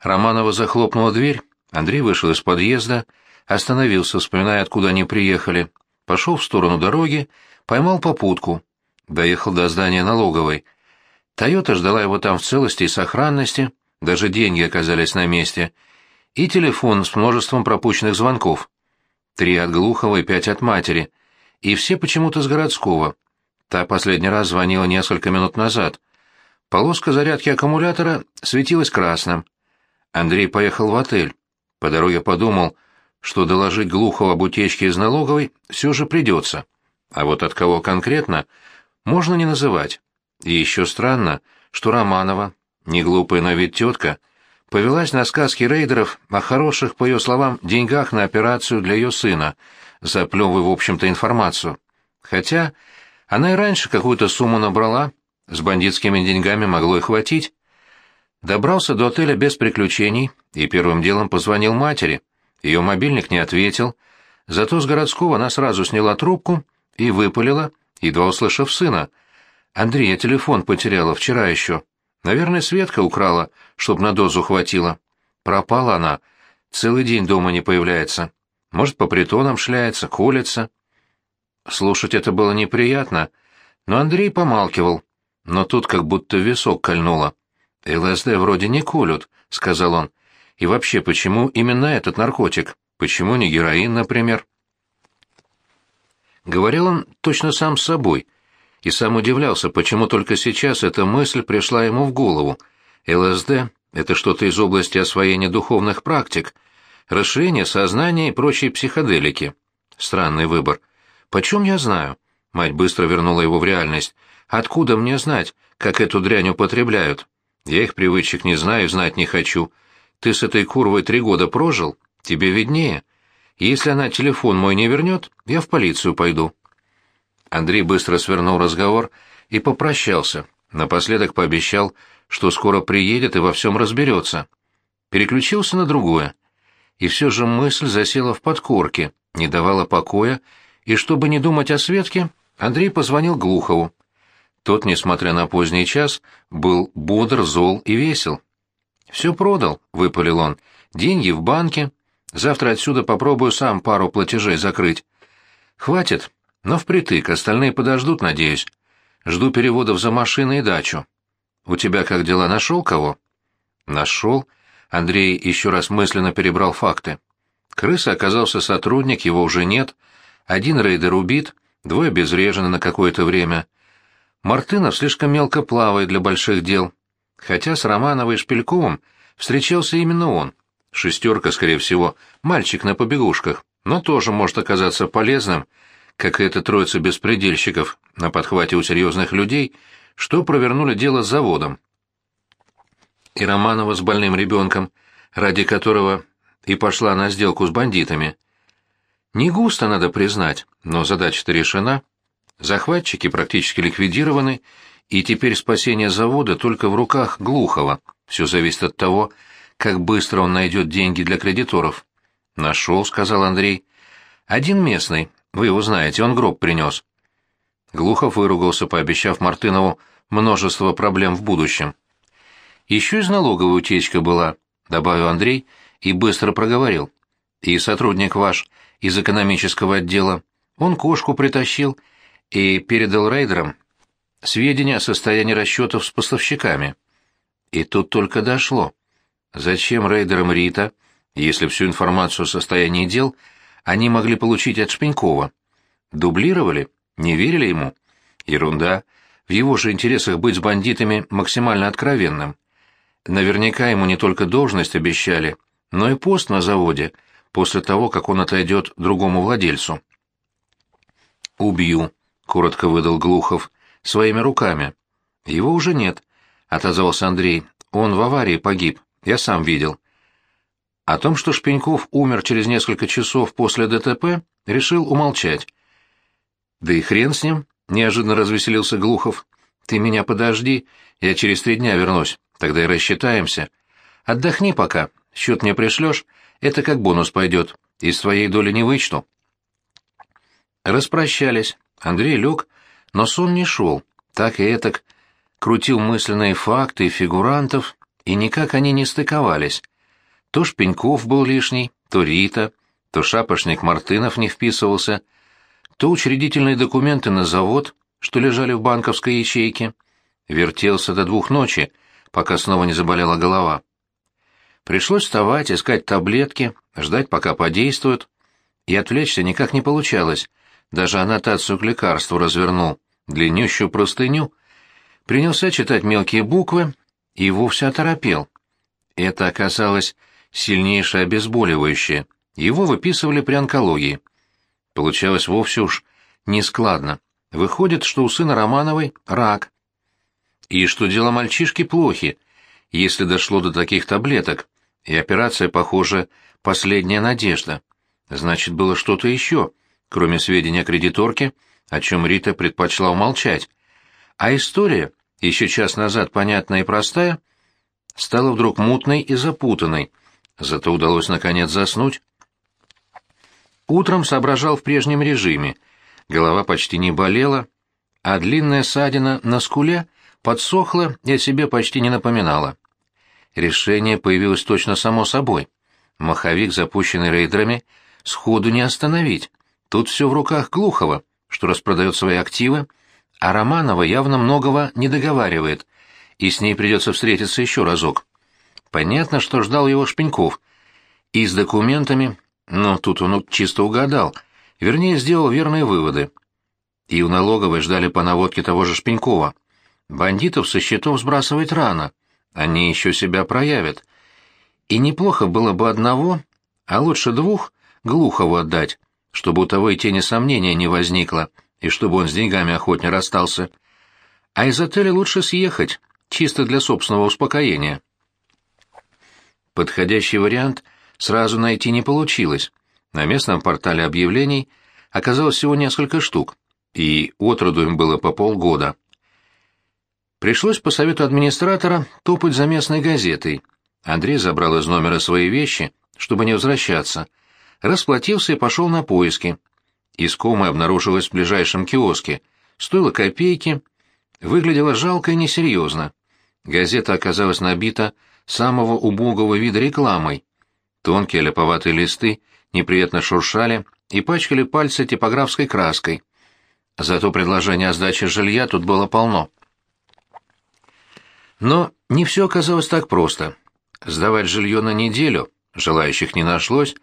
Романова захлопнула дверь, Андрей вышел из подъезда, остановился, вспоминая, откуда они приехали, пошел в сторону дороги, поймал попутку, доехал до здания налоговой. «Тойота» ждала его там в целости и сохранности, даже деньги оказались на месте, и телефон с множеством пропущенных звонков. Три от Глухова и пять от матери, и все почему-то с городского. Та последний раз звонила несколько минут назад. Полоска зарядки аккумулятора светилась красным. Андрей поехал в отель. По дороге подумал, что доложить Глухова об утечке из налоговой все же придется. А вот от кого конкретно, можно не называть. И еще странно, что Романова, не глупая на вид тетка, повелась на сказки рейдеров о хороших, по ее словам, деньгах на операцию для ее сына, заплевывая, в общем-то, информацию. Хотя она и раньше какую-то сумму набрала, с бандитскими деньгами могло и хватить. Добрался до отеля без приключений и первым делом позвонил матери. Ее мобильник не ответил, зато с городского она сразу сняла трубку и выпалила, едва услышав сына. «Андрей, я телефон потеряла вчера еще. Наверное, Светка украла, чтоб на дозу хватило. Пропала она. Целый день дома не появляется. Может, по притонам шляется, колется». Слушать это было неприятно, но Андрей помалкивал. Но тут как будто висок кольнуло. «ЛСД вроде не колют», — сказал он. «И вообще, почему именно этот наркотик? Почему не героин, например?» Говорил он точно сам с собой, и сам удивлялся, почему только сейчас эта мысль пришла ему в голову. ЛСД — это что-то из области освоения духовных практик, расширение сознания и прочие психоделики. Странный выбор. «Почем я знаю?» Мать быстро вернула его в реальность. «Откуда мне знать, как эту дрянь употребляют? Я их привычек не знаю знать не хочу. Ты с этой курвой три года прожил? Тебе виднее. Если она телефон мой не вернет, я в полицию пойду». Андрей быстро свернул разговор и попрощался. Напоследок пообещал, что скоро приедет и во всем разберется. Переключился на другое. И все же мысль засела в подкорке, не давала покоя и чтобы не думать о Светке, Андрей позвонил Глухову. Тот, несмотря на поздний час, был бодр, зол и весел. «Все продал», — выпалил он. «Деньги в банке. Завтра отсюда попробую сам пару платежей закрыть. Хватит, но впритык, остальные подождут, надеюсь. Жду переводов за машины и дачу. У тебя как дела, нашел кого?» «Нашел». Андрей еще раз мысленно перебрал факты. Крыса оказался сотрудник, его уже нет — один рейдер убит, двое обезврежены на какое-то время. Мартынов слишком мелко плавает для больших дел. Хотя с Романовой и Шпильковым встречался именно он. Шестерка, скорее всего, мальчик на побегушках, но тоже может оказаться полезным, как и эта троица беспредельщиков на подхвате у серьезных людей, что провернули дело с заводом. И Романова с больным ребенком, ради которого и пошла на сделку с бандитами – не густо, надо признать, но задача-то решена. Захватчики практически ликвидированы, и теперь спасение завода только в руках Глухова. Все зависит от того, как быстро он найдет деньги для кредиторов. «Нашел», — сказал Андрей. «Один местный, вы его знаете, он гроб принес». Глухов выругался, пообещав Мартынову множество проблем в будущем. «Еще из налоговой утечка была», — добавил Андрей и быстро проговорил. «И сотрудник ваш из экономического отдела, он кошку притащил и передал рейдерам сведения о состоянии расчетов с поставщиками. И тут только дошло. Зачем рейдерам Рита, если всю информацию о состоянии дел они могли получить от Шпенькова? Дублировали? Не верили ему? Ерунда. В его же интересах быть с бандитами максимально откровенным. Наверняка ему не только должность обещали, но и пост на заводе — после того, как он отойдет другому владельцу. «Убью», — коротко выдал Глухов, — «своими руками». «Его уже нет», — отозвался Андрей. «Он в аварии погиб, я сам видел». О том, что Шпеньков умер через несколько часов после ДТП, решил умолчать. «Да и хрен с ним», — неожиданно развеселился Глухов. «Ты меня подожди, я через три дня вернусь, тогда и рассчитаемся. Отдохни пока, счет мне пришлешь, это как бонус пойдет. Из твоей доли не вычту. Распрощались. Андрей лег, но сон не шел. Так и этак крутил мысленные факты и фигурантов и никак они не стыковались. То Шпеньков был лишний, то Рита, то шапошник Мартынов не вписывался, то учредительные документы на завод, что лежали в банковской ячейке. Вертелся до двух ночи, пока снова не заболела голова. Пришлось вставать, искать таблетки, ждать, пока подействуют. И отвлечься никак не получалось. Даже аннотацию к лекарству развернул, длиннющую простыню. Принялся читать мелкие буквы и вовсе оторопел. Это оказалось сильнейшее обезболивающее. Его выписывали при онкологии. Получалось вовсе уж нескладно. Выходит, что у сына Романовой рак. И что дела мальчишки плохи, если дошло до таких таблеток, и операция, похоже, последняя надежда. Значит, было что-то еще, кроме сведения о кредиторке, о чем Рита предпочла умолчать. А история, еще час назад понятная и простая, стала вдруг мутной и запутанной, зато удалось наконец заснуть. Утром соображал в прежнем режиме, голова почти не болела, а длинная ссадина на скуле подсохла и о себе почти не напоминала. Решение появилось точно само собой. Маховик, запущенный рейдерами, сходу не остановить. Тут все в руках Глухова, что распродает свои активы, а Романова явно многого не договаривает, и с ней придется встретиться еще разок. Понятно, что ждал его Шпеньков. И с документами, но тут он чисто угадал, вернее, сделал верные выводы. И у налоговой ждали по наводке того же Шпенькова. Бандитов со счетов сбрасывать рано — они еще себя проявят. И неплохо было бы одного, а лучше двух, Глухову отдать, чтобы у того и тени сомнения не возникло, и чтобы он с деньгами охотнее расстался. А из отеля лучше съехать, чисто для собственного успокоения. Подходящий вариант сразу найти не получилось. На местном портале объявлений оказалось всего несколько штук, и отроду им было по полгода. Пришлось по совету администратора топать за местной газетой. Андрей забрал из номера свои вещи, чтобы не возвращаться. Расплатился и пошел на поиски. Искомая обнаружилась в ближайшем киоске. Стоила копейки, выглядела жалко и несерьезно. Газета оказалась набита самого убогого вида рекламой. Тонкие ляповатые листы неприятно шуршали и пачкали пальцы типографской краской. Зато предложение о сдаче жилья тут было полно. Но не все оказалось так просто. Сдавать жилье на неделю, желающих не нашлось,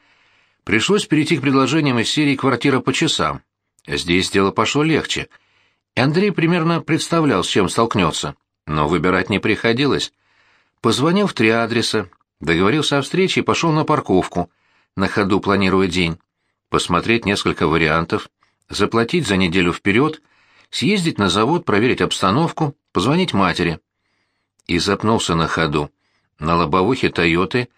пришлось перейти к предложениям из серии «Квартира по часам». Здесь дело пошло легче. И Андрей примерно представлял, с чем столкнется, но выбирать не приходилось. Позвонил в три адреса, договорился о встрече и пошел на парковку, на ходу планируя день, посмотреть несколько вариантов, заплатить за неделю вперед, съездить на завод, проверить обстановку, позвонить матери и запнулся на ходу. На лобовухе «Тойоты»,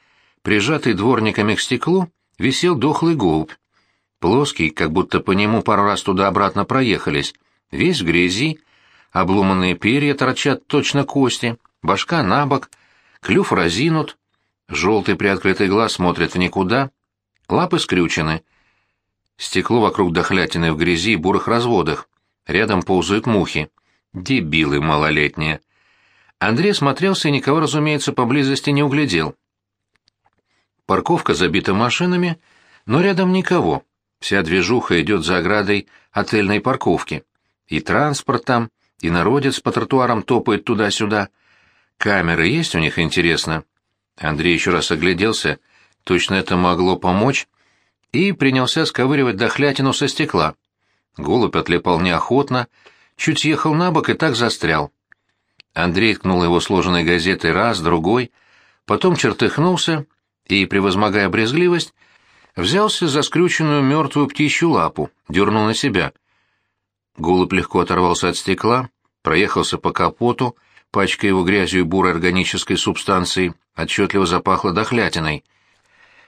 прижатый дворниками к стеклу, висел дохлый голубь. Плоский, как будто по нему пару раз туда-обратно проехались, весь в грязи, обломанные перья торчат точно кости, башка на бок, клюв разинут, желтый приоткрытый глаз смотрит в никуда, лапы скрючены. Стекло вокруг дохлятины в грязи и бурых разводах. Рядом ползают мухи. Дебилы малолетние. Андрей смотрелся и никого, разумеется, поблизости не углядел. Парковка забита машинами, но рядом никого. Вся движуха идет за оградой отельной парковки. И транспорт там, и народец по тротуарам топает туда-сюда. Камеры есть у них, интересно? Андрей еще раз огляделся, точно это могло помочь, и принялся сковыривать дохлятину со стекла. Голубь отлепал неохотно, чуть ехал на бок и так застрял. Андрей ткнул его сложенной газетой раз, другой, потом чертыхнулся и, превозмогая брезгливость, взялся за скрюченную мертвую птичью лапу, дернул на себя. Голубь легко оторвался от стекла, проехался по капоту, пачкая его грязью и бурой органической субстанцией, отчетливо запахло дохлятиной.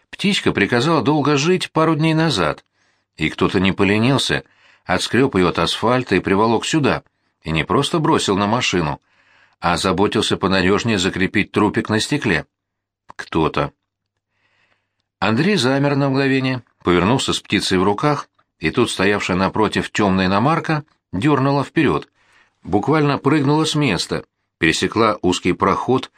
Птичка приказала долго жить пару дней назад, и кто-то не поленился, отскреб ее от асфальта и приволок сюда, и не просто бросил на машину, а заботился понадежнее закрепить трупик на стекле. Кто-то. Андрей замер на мгновение, повернулся с птицей в руках, и тут стоявшая напротив темная иномарка дернула вперед, буквально прыгнула с места, пересекла узкий проход,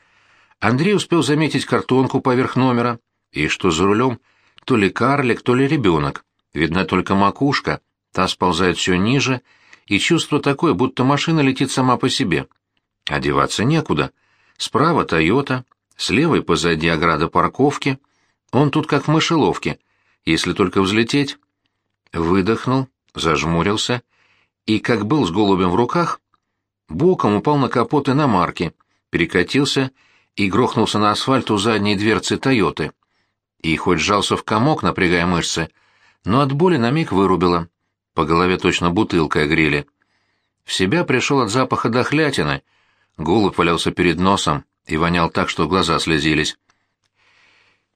Андрей успел заметить картонку поверх номера, и что за рулем то ли карлик, то ли ребенок. Видна только макушка, та сползает все ниже, и чувство такое, будто машина летит сама по себе. Одеваться некуда. Справа Тойота, слева и позади ограда парковки. Он тут как в мышеловке, если только взлететь. Выдохнул, зажмурился, и, как был с голубем в руках, боком упал на капот иномарки, перекатился и грохнулся на асфальт у задней дверцы Тойоты. И хоть сжался в комок, напрягая мышцы, но от боли на миг вырубило. По голове точно бутылкой огрели. В себя пришел от запаха дохлятины. Голубь валялся перед носом и вонял так, что глаза слезились.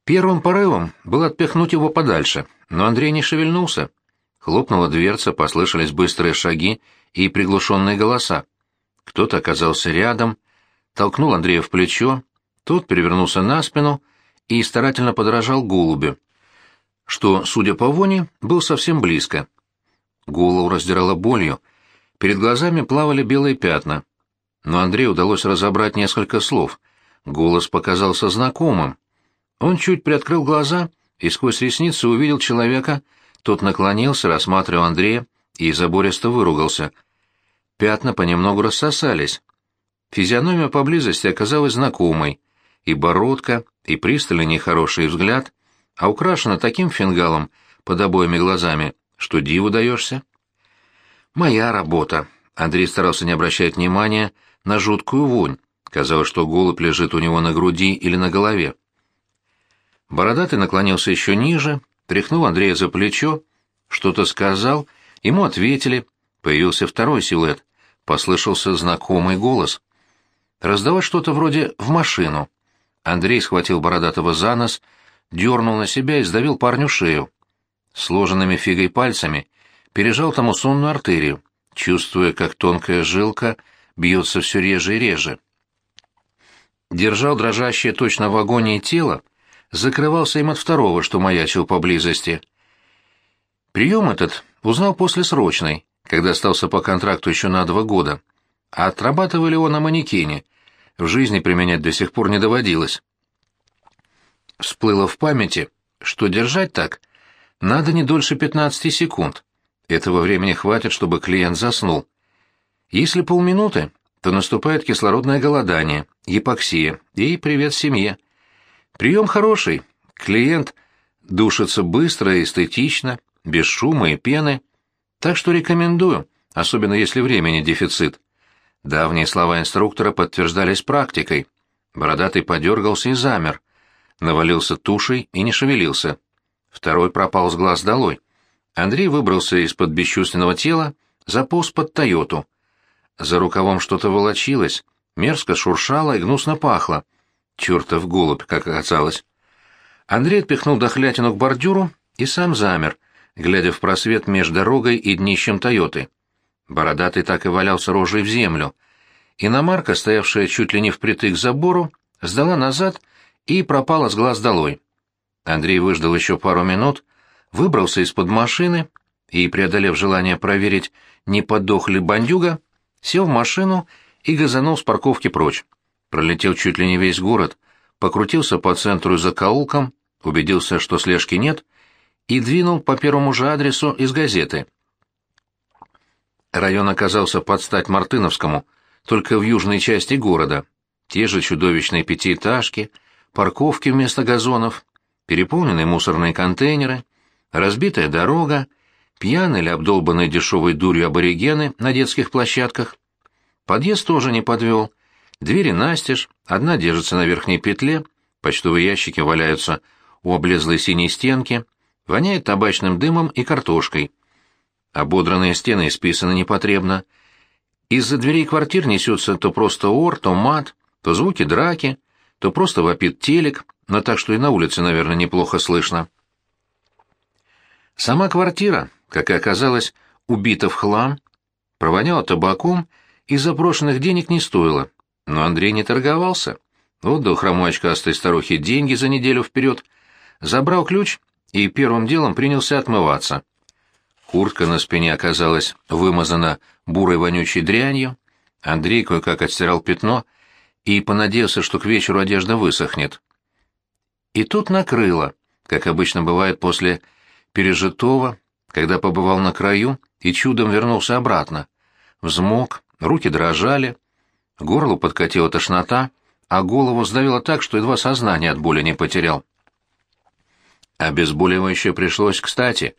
Первым порывом было отпихнуть его подальше, но Андрей не шевельнулся. Хлопнула дверца, послышались быстрые шаги и приглушенные голоса. Кто-то оказался рядом, толкнул Андрея в плечо, тот перевернулся на спину и старательно подражал голубю, что, судя по воне, был совсем близко. Голову раздирала болью, перед глазами плавали белые пятна. Но Андрею удалось разобрать несколько слов. Голос показался знакомым. Он чуть приоткрыл глаза и сквозь ресницы увидел человека, тот наклонился, рассматривал Андрея и забористо выругался. Пятна понемногу рассосались. Физиономия поблизости оказалась знакомой. И бородка, и пристальный нехороший взгляд, а украшена таким фингалом под обоими глазами, что диву даешься. «Моя работа», — Андрей старался не обращать внимания на жуткую вонь. Казалось, что голубь лежит у него на груди или на голове. Бородатый наклонился еще ниже, тряхнул Андрея за плечо, что-то сказал, ему ответили, появился второй силуэт, послышался знакомый голос. Раздавать что-то вроде «в машину». Андрей схватил Бородатого за нос, дернул на себя и сдавил парню шею. Сложенными фигой пальцами пережал тому сонную артерию, чувствуя, как тонкая жилка бьется все реже и реже. Держал дрожащее точно в агонии тело, закрывался им от второго, что маячил поблизости. Прием этот узнал после срочной, когда остался по контракту еще на два года. А отрабатывали его на манекене. В жизни применять до сих пор не доводилось. Всплыло в памяти, что держать так надо не дольше 15 секунд. Этого времени хватит, чтобы клиент заснул. Если полминуты, то наступает кислородное голодание, гипоксия и привет семье. Прием хороший. Клиент душится быстро и эстетично, без шума и пены. Так что рекомендую, особенно если времени дефицит. Давние слова инструктора подтверждались практикой. Бородатый подергался и замер. Навалился тушей и не шевелился. Второй пропал с глаз долой. Андрей выбрался из-под бесчувственного тела, заполз под Тойоту. За рукавом что-то волочилось, мерзко шуршало и гнусно пахло. Чертов голубь, как оказалось. Андрей отпихнул дохлятину к бордюру и сам замер, глядя в просвет между дорогой и днищем Тойоты. Бородатый так и валялся рожей в землю. Иномарка, стоявшая чуть ли не впритык к забору, сдала назад и пропала с глаз долой. Андрей выждал еще пару минут, выбрался из-под машины и, преодолев желание проверить, не подох ли бандюга, сел в машину и газанул с парковки прочь. Пролетел чуть ли не весь город, покрутился по центру за закоулкам, убедился, что слежки нет, и двинул по первому же адресу из газеты. Район оказался под стать Мартыновскому, только в южной части города. Те же чудовищные пятиэтажки, парковки вместо газонов, переполненные мусорные контейнеры, разбитая дорога, пьяные или обдолбанные дешевой дурью аборигены на детских площадках. Подъезд тоже не подвел. Двери настежь, одна держится на верхней петле, почтовые ящики валяются у облезлой синей стенки, воняет табачным дымом и картошкой. Ободранные стены исписаны непотребно. Из-за дверей квартир несется то просто ор, то мат, то звуки драки, то просто вопит телек, но так что и на улице, наверное, неплохо слышно. Сама квартира, как и оказалось, убита в хлам, провоняла табаком и запрошенных денег не стоила. Но Андрей не торговался. Отдал хромой очкастой старухе деньги за неделю вперед, забрал ключ и первым делом принялся отмываться. Куртка на спине оказалась вымазана бурой вонючей дрянью. Андрей кое-как отстирал пятно и понадеялся, что к вечеру одежда высохнет. И тут накрыло, как обычно бывает после пережитого, когда побывал на краю и чудом вернулся обратно. Взмок, руки дрожали, горло подкатила тошнота, а голову сдавило так, что едва сознание от боли не потерял. Обезболивающее пришлось кстати.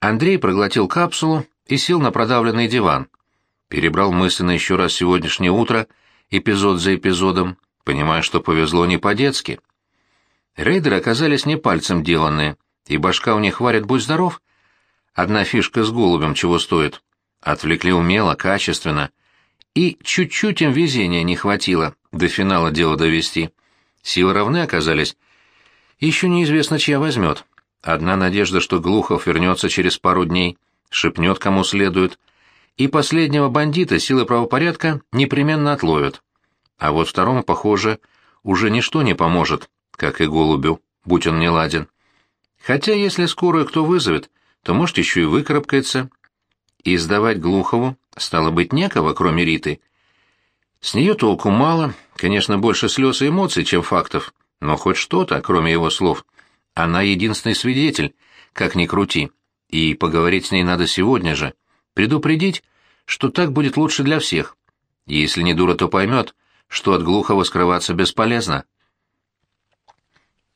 Андрей проглотил капсулу и сел на продавленный диван. Перебрал мысленно еще раз сегодняшнее утро, эпизод за эпизодом, понимая, что повезло не по-детски. Рейдеры оказались не пальцем деланные, и башка у них варит «Будь здоров». Одна фишка с голубем чего стоит. Отвлекли умело, качественно. И чуть-чуть им везения не хватило до финала дело довести. Силы равны оказались. Еще неизвестно, чья возьмет. Одна надежда, что Глухов вернется через пару дней, шепнет кому следует, и последнего бандита силы правопорядка непременно отловят. А вот второму, похоже, уже ничто не поможет, как и голубю, будь он не ладен. Хотя если скорую кто вызовет, то, может, еще и выкарабкается. И сдавать Глухову стало быть некого, кроме Риты. С нее толку мало, конечно, больше слез и эмоций, чем фактов, но хоть что-то, кроме его слов. Она единственный свидетель, как ни крути, и поговорить с ней надо сегодня же, предупредить, что так будет лучше для всех. Если не дура, то поймет, что от Глухова скрываться бесполезно.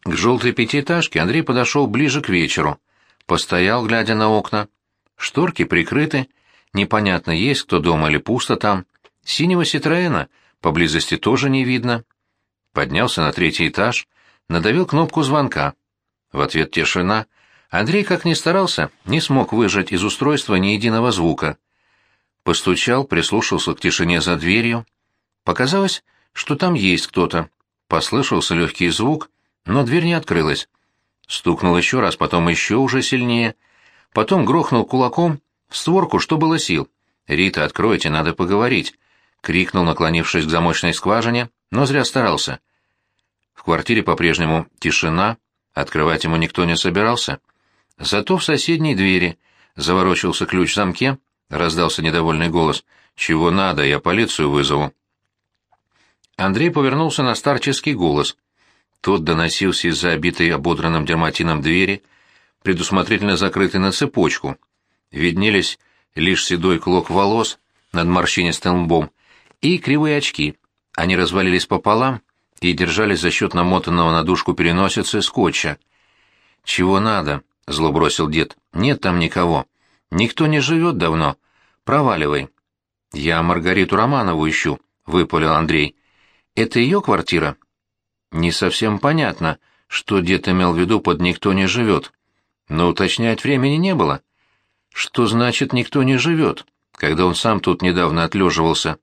К желтой пятиэтажке Андрей подошел ближе к вечеру. Постоял, глядя на окна. Шторки прикрыты, непонятно, есть кто дома или пусто там. Синего Ситроена поблизости тоже не видно. Поднялся на третий этаж, надавил кнопку звонка. В ответ тишина. Андрей, как ни старался, не смог выжать из устройства ни единого звука. Постучал, прислушался к тишине за дверью. Показалось, что там есть кто-то. Послышался легкий звук, но дверь не открылась. Стукнул еще раз, потом еще уже сильнее. Потом грохнул кулаком в створку, что было сил. «Рита, откройте, надо поговорить!» — крикнул, наклонившись к замочной скважине, но зря старался. В квартире по-прежнему тишина, открывать ему никто не собирался. Зато в соседней двери заворочился ключ в замке, раздался недовольный голос. «Чего надо, я полицию вызову». Андрей повернулся на старческий голос — тот доносился из-за обитой ободранным дерматином двери, предусмотрительно закрытой на цепочку. Виднелись лишь седой клок волос над морщинистым лбом и кривые очки. Они развалились пополам и держались за счет намотанного на дужку переносицы скотча. «Чего надо?» — зло бросил дед. «Нет там никого. Никто не живет давно. Проваливай». «Я Маргариту Романову ищу», — выпалил Андрей. «Это ее квартира?» Не совсем понятно, что дед имел в виду под «никто не живет», но уточнять времени не было. Что значит «никто не живет», когда он сам тут недавно отлеживался?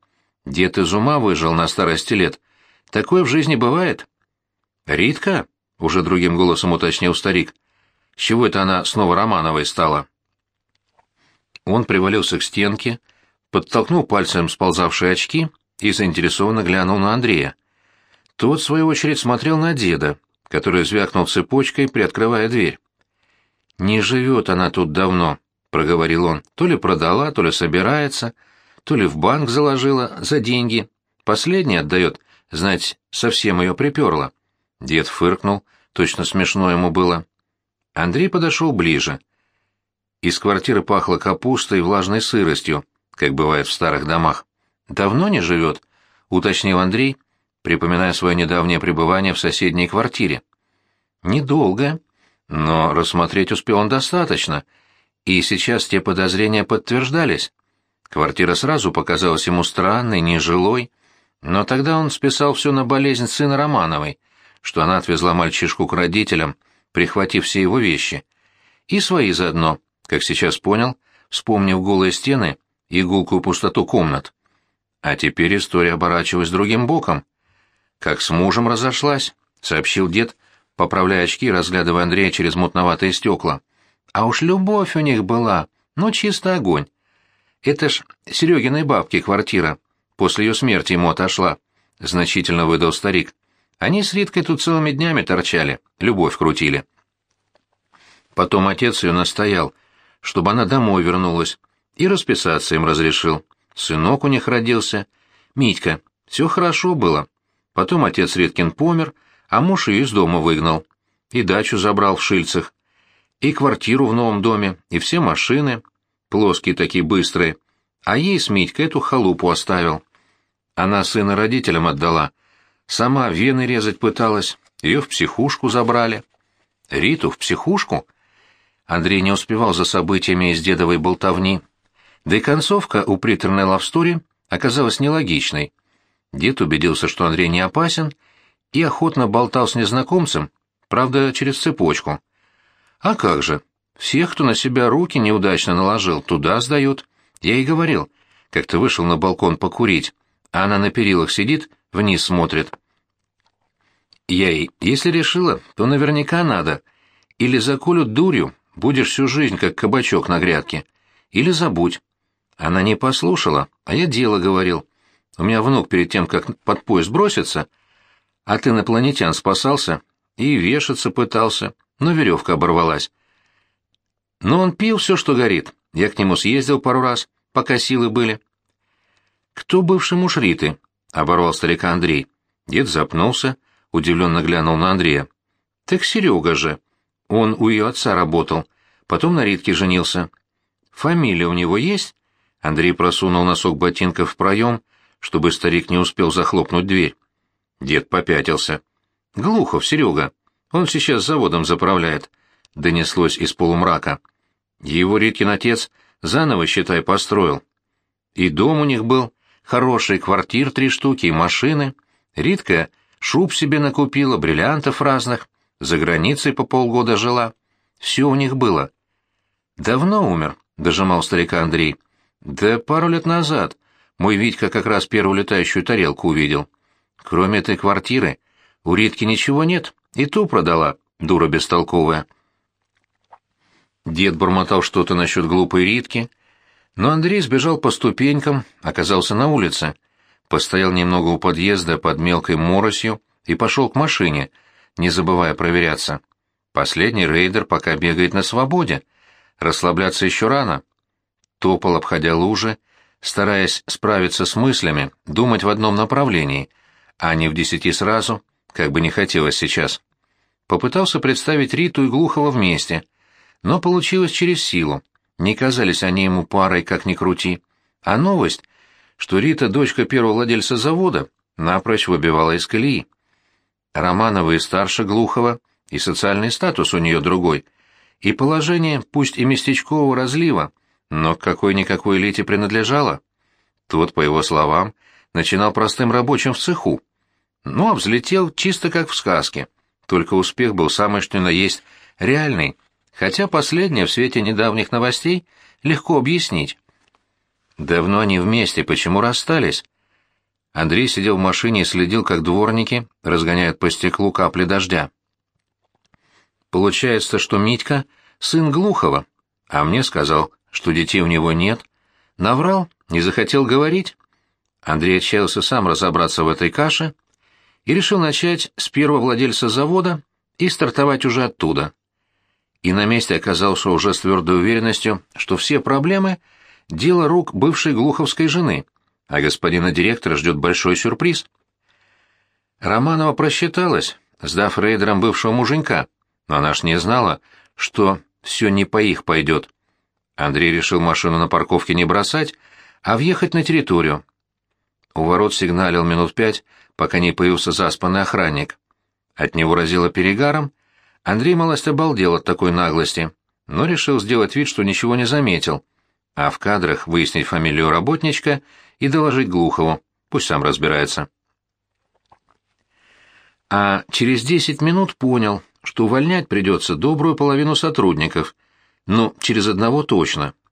Дед из ума выжил на старости лет. Такое в жизни бывает? «Ритка?» — уже другим голосом уточнил старик. «С чего это она снова Романовой стала?» Он привалился к стенке, подтолкнул пальцем сползавшие очки и заинтересованно глянул на Андрея. Тот, в свою очередь, смотрел на деда, который звякнул цепочкой, приоткрывая дверь. «Не живет она тут давно», — проговорил он. «То ли продала, то ли собирается, то ли в банк заложила за деньги. Последний отдает, знать, совсем ее приперло». Дед фыркнул, точно смешно ему было. Андрей подошел ближе. Из квартиры пахло капустой и влажной сыростью, как бывает в старых домах. «Давно не живет?» — уточнил Андрей, припоминая свое недавнее пребывание в соседней квартире. Недолго, но рассмотреть успел он достаточно, и сейчас те подозрения подтверждались. Квартира сразу показалась ему странной, нежилой, но тогда он списал все на болезнь сына Романовой, что она отвезла мальчишку к родителям, прихватив все его вещи. И свои заодно, как сейчас понял, вспомнив голые стены и гулкую пустоту комнат. А теперь история оборачивалась другим боком. «Как с мужем разошлась», — сообщил дед, поправляя очки, разглядывая Андрея через мутноватые стекла. «А уж любовь у них была, ну чисто огонь. Это ж Серегиной бабки квартира. После ее смерти ему отошла», — значительно выдал старик. «Они с Риткой тут целыми днями торчали, любовь крутили». Потом отец ее настоял, чтобы она домой вернулась, и расписаться им разрешил. Сынок у них родился. Митька, все хорошо было, Потом отец Риткин помер, а муж ее из дома выгнал. И дачу забрал в Шильцах. И квартиру в новом доме, и все машины. Плоские такие быстрые. А ей с Митькой эту халупу оставил. Она сына родителям отдала. Сама вены резать пыталась. Ее в психушку забрали. Риту в психушку? Андрей не успевал за событиями из дедовой болтовни. Да и концовка у приторной лавстори оказалась нелогичной. Дед убедился, что Андрей не опасен, и охотно болтал с незнакомцем, правда, через цепочку. А как же? Всех, кто на себя руки неудачно наложил, туда сдают. Я и говорил, как ты вышел на балкон покурить, а она на перилах сидит, вниз смотрит. Я ей, если решила, то наверняка надо. Или заколют дурью, будешь всю жизнь как кабачок на грядке. Или забудь. Она не послушала, а я дело говорил. У меня внук перед тем, как под поезд бросится, а ты инопланетян спасался и вешаться пытался, но веревка оборвалась. Но он пил все, что горит. Я к нему съездил пару раз, пока силы были. «Кто бывший муж Риты?» — оборвал старика Андрей. Дед запнулся, удивленно глянул на Андрея. «Так Серега же. Он у ее отца работал, потом на Ритке женился. Фамилия у него есть?» Андрей просунул носок ботинка в проем, чтобы старик не успел захлопнуть дверь. Дед попятился. «Глухов, Серега. Он сейчас заводом заправляет», — донеслось из полумрака. Его Риткин отец заново, считай, построил. И дом у них был, хороший, квартир три штуки и машины. Ритка шуб себе накупила, бриллиантов разных, за границей по полгода жила. Все у них было. «Давно умер», — дожимал старика Андрей. «Да пару лет назад. Мой Витька как раз первую летающую тарелку увидел. Кроме этой квартиры, у Ритки ничего нет, и ту продала, дура бестолковая». Дед бормотал что-то насчет глупой Ритки, но Андрей сбежал по ступенькам, оказался на улице, постоял немного у подъезда под мелкой моросью и пошел к машине, не забывая проверяться. Последний рейдер пока бегает на свободе. Расслабляться еще рано. Топал, обходя лужи, стараясь справиться с мыслями, думать в одном направлении, а не в десяти сразу, как бы не хотелось сейчас. Попытался представить Риту и Глухова вместе — но получилось через силу. Не казались они ему парой, как ни крути. А новость, что Рита, дочка первого владельца завода, напрочь выбивала из колеи. Романова и старше Глухова, и социальный статус у нее другой, и положение, пусть и местечкового разлива, но к какой-никакой элите принадлежало. Тот, по его словам, начинал простым рабочим в цеху. Ну, а взлетел чисто как в сказке, только успех был самый что на есть реальный, хотя последнее в свете недавних новостей легко объяснить. Давно они вместе, почему расстались? Андрей сидел в машине и следил, как дворники разгоняют по стеклу капли дождя. Получается, что Митька — сын Глухова, а мне сказал, что детей у него нет. Наврал, не захотел говорить. Андрей отчаялся сам разобраться в этой каше и решил начать с первого владельца завода и стартовать уже оттуда и на месте оказался уже с твердой уверенностью, что все проблемы — дело рук бывшей глуховской жены, а господина директора ждет большой сюрприз. Романова просчиталась, сдав рейдерам бывшего муженька, но она ж не знала, что все не по их пойдет. Андрей решил машину на парковке не бросать, а въехать на территорию. У ворот сигналил минут пять, пока не появился заспанный охранник. От него разило перегаром, Андрей малость обалдел от такой наглости, но решил сделать вид, что ничего не заметил, а в кадрах выяснить фамилию работничка и доложить Глухову, пусть сам разбирается. А через десять минут понял, что увольнять придется добрую половину сотрудников, ну, через одного точно —